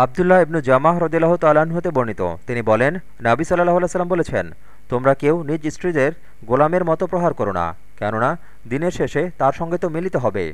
আবদুল্লাহ ইবনু Jumah রদিল্লাহ তালাহ হতে বর্ণিত। তিনি বলেন, নাবি সাল্লাহ সাল্লাম বলেছেন, তোমরা কেউ নিজ স্ত্রীদের গোলামের মতো প্রহার করো না, কেননা দিনের শেষে তার সঙ্গে তো মিলিত হবে।